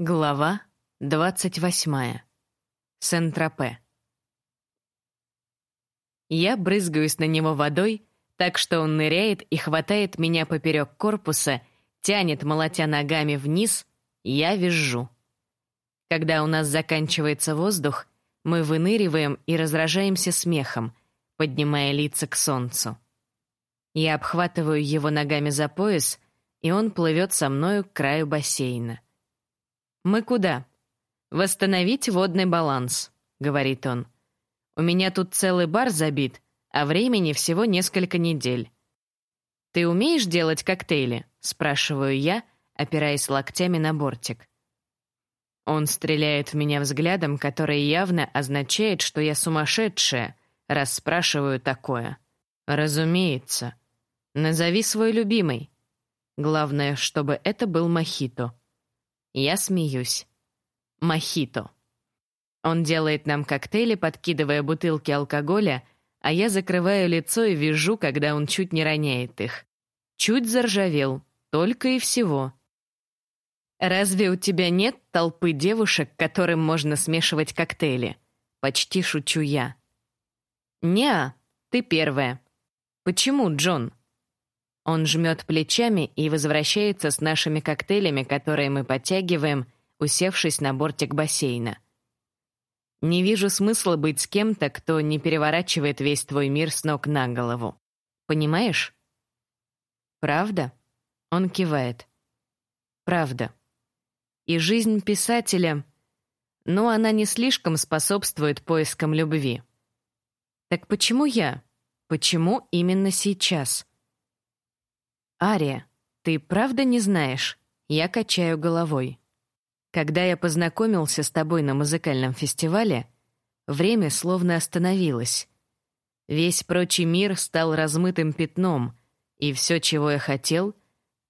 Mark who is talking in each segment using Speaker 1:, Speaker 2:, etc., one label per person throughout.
Speaker 1: Глава 28. Сент-Тропе. Я брызгаюсь на него водой, так что он ныряет и хватает меня поперек корпуса, тянет, молотя ногами вниз, я визжу. Когда у нас заканчивается воздух, мы выныриваем и разражаемся смехом, поднимая лица к солнцу. Я обхватываю его ногами за пояс, и он плывет со мною к краю бассейна. «Мы куда?» «Восстановить водный баланс», — говорит он. «У меня тут целый бар забит, а времени всего несколько недель». «Ты умеешь делать коктейли?» — спрашиваю я, опираясь локтями на бортик. Он стреляет в меня взглядом, который явно означает, что я сумасшедшая, раз спрашиваю такое. «Разумеется. Назови свой любимый. Главное, чтобы это был мохито». Я смеюсь. Мохито. Он делает нам коктейли, подкидывая бутылки алкоголя, а я закрываю лицо и вижу, когда он чуть не роняет их. Чуть заржавел, только и всего. «Разве у тебя нет толпы девушек, которым можно смешивать коктейли?» Почти шучу я. «Не, ты первая». «Почему, Джон?» Он жмет плечами и возвращается с нашими коктейлями, которые мы подтягиваем, усевшись на бортик бассейна. Не вижу смысла быть с кем-то, кто не переворачивает весь твой мир с ног на голову. Понимаешь? Правда? Он кивает. Правда. И жизнь писателя, ну, она не слишком способствует поискам любви. Так почему я? Почему именно сейчас? «Ария, ты правда не знаешь?» Я качаю головой. Когда я познакомился с тобой на музыкальном фестивале, время словно остановилось. Весь прочий мир стал размытым пятном, и все, чего я хотел,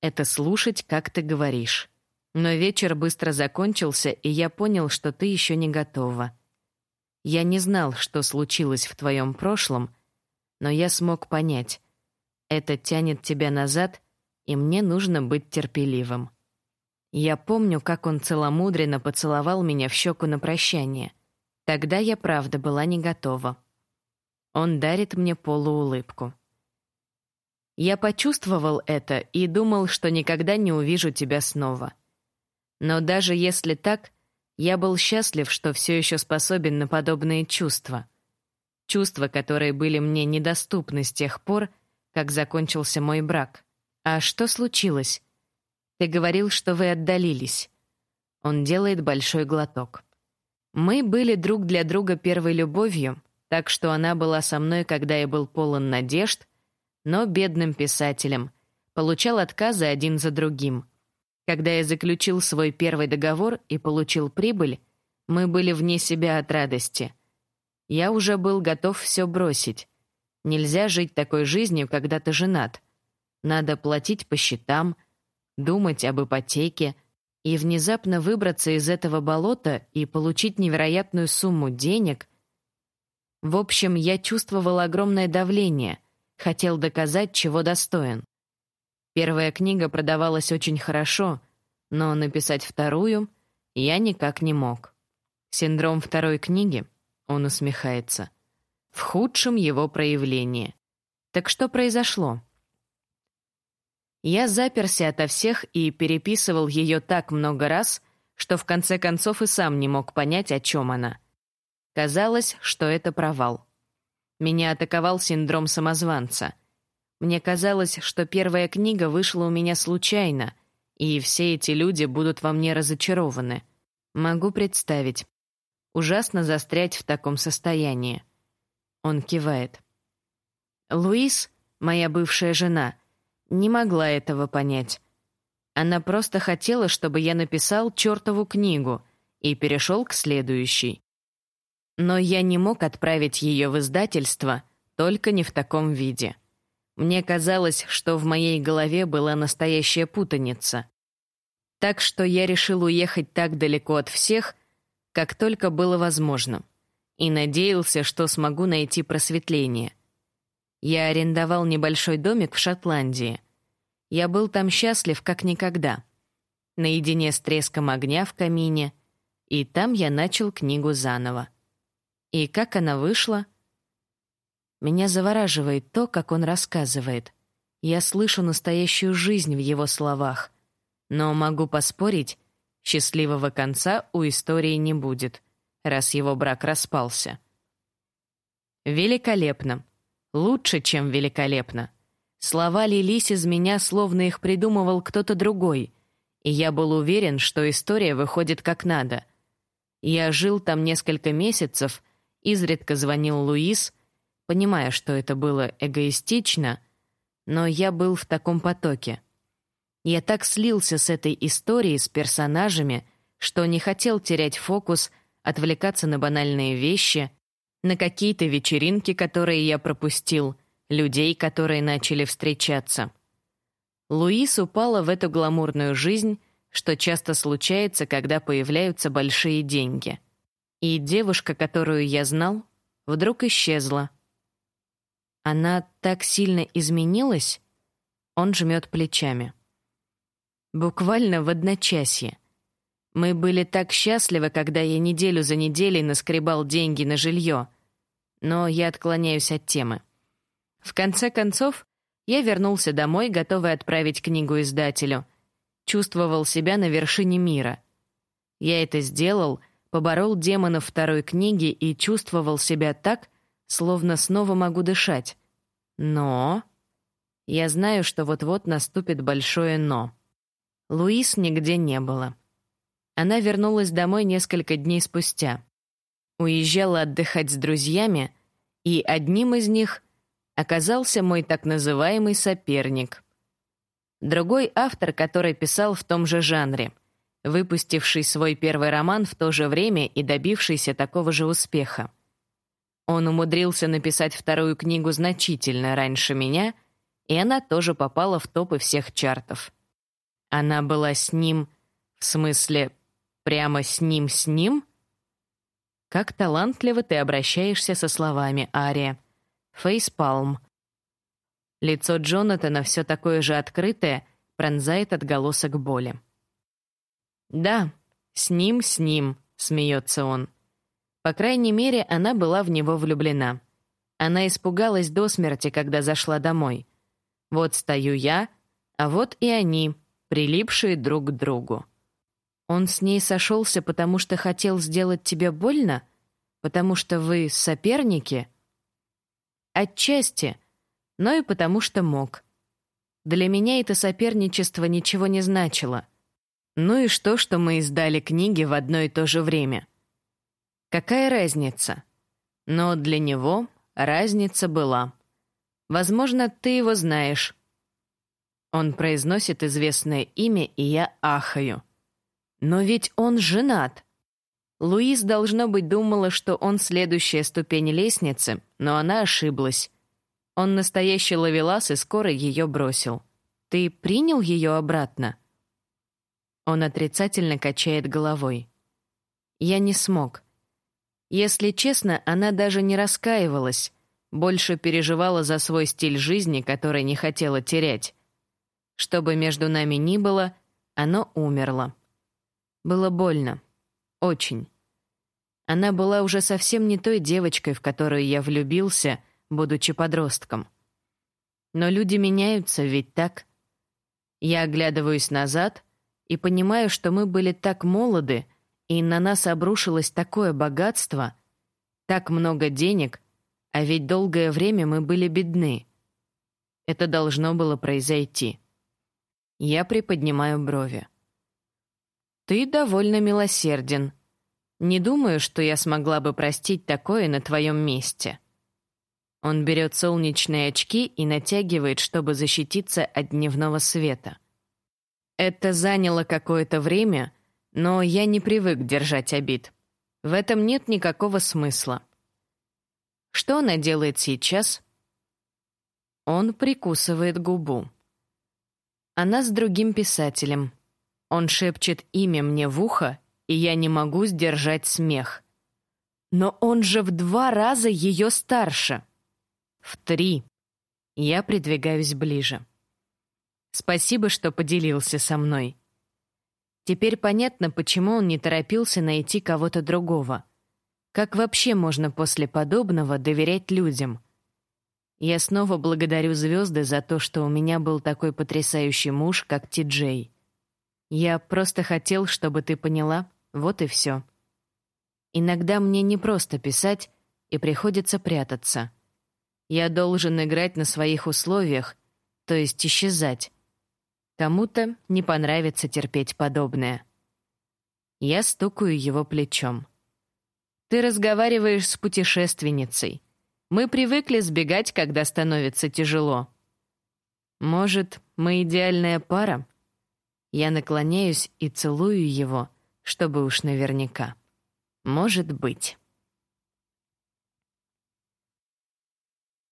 Speaker 1: это слушать, как ты говоришь. Но вечер быстро закончился, и я понял, что ты еще не готова. Я не знал, что случилось в твоем прошлом, но я смог понять. Это тянет тебя назад, и мне нужно быть терпеливым. Я помню, как он целомудренно поцеловал меня в щеку на прощание. Тогда я правда была не готова. Он дарит мне полуулыбку. Я почувствовал это и думал, что никогда не увижу тебя снова. Но даже если так, я был счастлив, что все еще способен на подобные чувства. Чувства, которые были мне недоступны с тех пор, как закончился мой брак. «А что случилось? Ты говорил, что вы отдалились». Он делает большой глоток. «Мы были друг для друга первой любовью, так что она была со мной, когда я был полон надежд, но бедным писателем, получал отказы один за другим. Когда я заключил свой первый договор и получил прибыль, мы были вне себя от радости. Я уже был готов все бросить. Нельзя жить такой жизнью, когда ты женат. Надо платить по счетам, думать об ипотеке и внезапно выбраться из этого болота и получить невероятную сумму денег. В общем, я чувствовал огромное давление, хотел доказать, чего достоин. Первая книга продавалась очень хорошо, но написать вторую я никак не мог. Синдром второй книги, он усмехается, в худшем его проявлении. Так что произошло? Я заперся ото всех и переписывал ее так много раз, что в конце концов и сам не мог понять, о чем она. Казалось, что это провал. Меня атаковал синдром самозванца. Мне казалось, что первая книга вышла у меня случайно, и все эти люди будут во мне разочарованы. Могу представить. Ужасно застрять в таком состоянии. Он кивает. Луис, моя бывшая жена — не могла этого понять. Она просто хотела, чтобы я написал чертову книгу и перешел к следующей. Но я не мог отправить ее в издательство, только не в таком виде. Мне казалось, что в моей голове была настоящая путаница. Так что я решил уехать так далеко от всех, как только было возможно, и надеялся, что смогу найти просветление — я арендовал небольшой домик в Шотландии. Я был там счастлив как никогда. наедине с треском огня в камине, и там я начал книгу заново. И как она вышла? Меня завораживает то, как он рассказывает. Я слышу настоящую жизнь в его словах. Но могу поспорить, счастливого конца у истории не будет, раз его брак распался. Великолепно. Лучше, чем великолепно. Слова лились из меня, словно их придумывал кто-то другой, и я был уверен, что история выходит как надо. Я жил там несколько месяцев, изредка звонил Луис, понимая, что это было эгоистично, но я был в таком потоке. Я так слился с этой историей, с персонажами, что не хотел терять фокус, отвлекаться на банальные вещи, на какие-то вечеринки, которые я пропустил, людей, которые начали встречаться. Луис упала в эту гламурную жизнь, что часто случается, когда появляются большие деньги. И девушка, которую я знал, вдруг исчезла. Она так сильно изменилась? Он жмет плечами. Буквально в одночасье. Мы были так счастливы, когда я неделю за неделей наскребал деньги на жилье, но я отклоняюсь от темы. В конце концов, я вернулся домой, готовый отправить книгу издателю. Чувствовал себя на вершине мира. Я это сделал, поборол демонов второй книги и чувствовал себя так, словно снова могу дышать. Но... Я знаю, что вот-вот наступит большое «но». Луис нигде не было. Она вернулась домой несколько дней спустя уезжала отдыхать с друзьями, и одним из них оказался мой так называемый соперник. Другой автор, который писал в том же жанре, выпустивший свой первый роман в то же время и добившийся такого же успеха. Он умудрился написать вторую книгу значительно раньше меня, и она тоже попала в топы всех чартов. Она была с ним, в смысле, прямо с ним с ним — как талантливо ты обращаешься со словами, Ария. Фейспалм. Лицо Джонатана все такое же открытое, пронзает отголосок боли. «Да, с ним, с ним», — смеется он. По крайней мере, она была в него влюблена. Она испугалась до смерти, когда зашла домой. Вот стою я, а вот и они, прилипшие друг к другу. Он с ней сошелся, потому что хотел сделать тебе больно? Потому что вы соперники? Отчасти, но и потому что мог. Для меня это соперничество ничего не значило. Ну и что, что мы издали книги в одно и то же время? Какая разница? Но для него разница была. Возможно, ты его знаешь. Он произносит известное имя, и я ахаю. Но ведь он женат. Луиз, должно быть, думала, что он следующая ступень лестницы, но она ошиблась. Он настоящий ловелас и скоро ее бросил. Ты принял ее обратно? Он отрицательно качает головой. Я не смог. Если честно, она даже не раскаивалась, больше переживала за свой стиль жизни, который не хотела терять. Что бы между нами ни было, оно умерло. Было больно. Очень. Она была уже совсем не той девочкой, в которую я влюбился, будучи подростком. Но люди меняются, ведь так? Я оглядываюсь назад и понимаю, что мы были так молоды, и на нас обрушилось такое богатство, так много денег, а ведь долгое время мы были бедны. Это должно было произойти. Я приподнимаю брови. Ты довольно милосерден. Не думаю, что я смогла бы простить такое на твоем месте. Он берет солнечные очки и натягивает, чтобы защититься от дневного света. Это заняло какое-то время, но я не привык держать обид. В этом нет никакого смысла. Что она делает сейчас? Он прикусывает губу. Она с другим писателем. Он шепчет имя мне в ухо, и я не могу сдержать смех. Но он же в два раза ее старше. В три. Я придвигаюсь ближе. Спасибо, что поделился со мной. Теперь понятно, почему он не торопился найти кого-то другого. Как вообще можно после подобного доверять людям? Я снова благодарю звезды за то, что у меня был такой потрясающий муж, как Ти-Джей. Я просто хотел, чтобы ты поняла, вот и все. Иногда мне не просто писать, и приходится прятаться. Я должен играть на своих условиях, то есть исчезать. Кому-то не понравится терпеть подобное. Я стукаю его плечом. Ты разговариваешь с путешественницей. Мы привыкли сбегать, когда становится тяжело. Может, мы идеальная пара? Я наклоняюсь и целую его, чтобы уж наверняка. Может быть.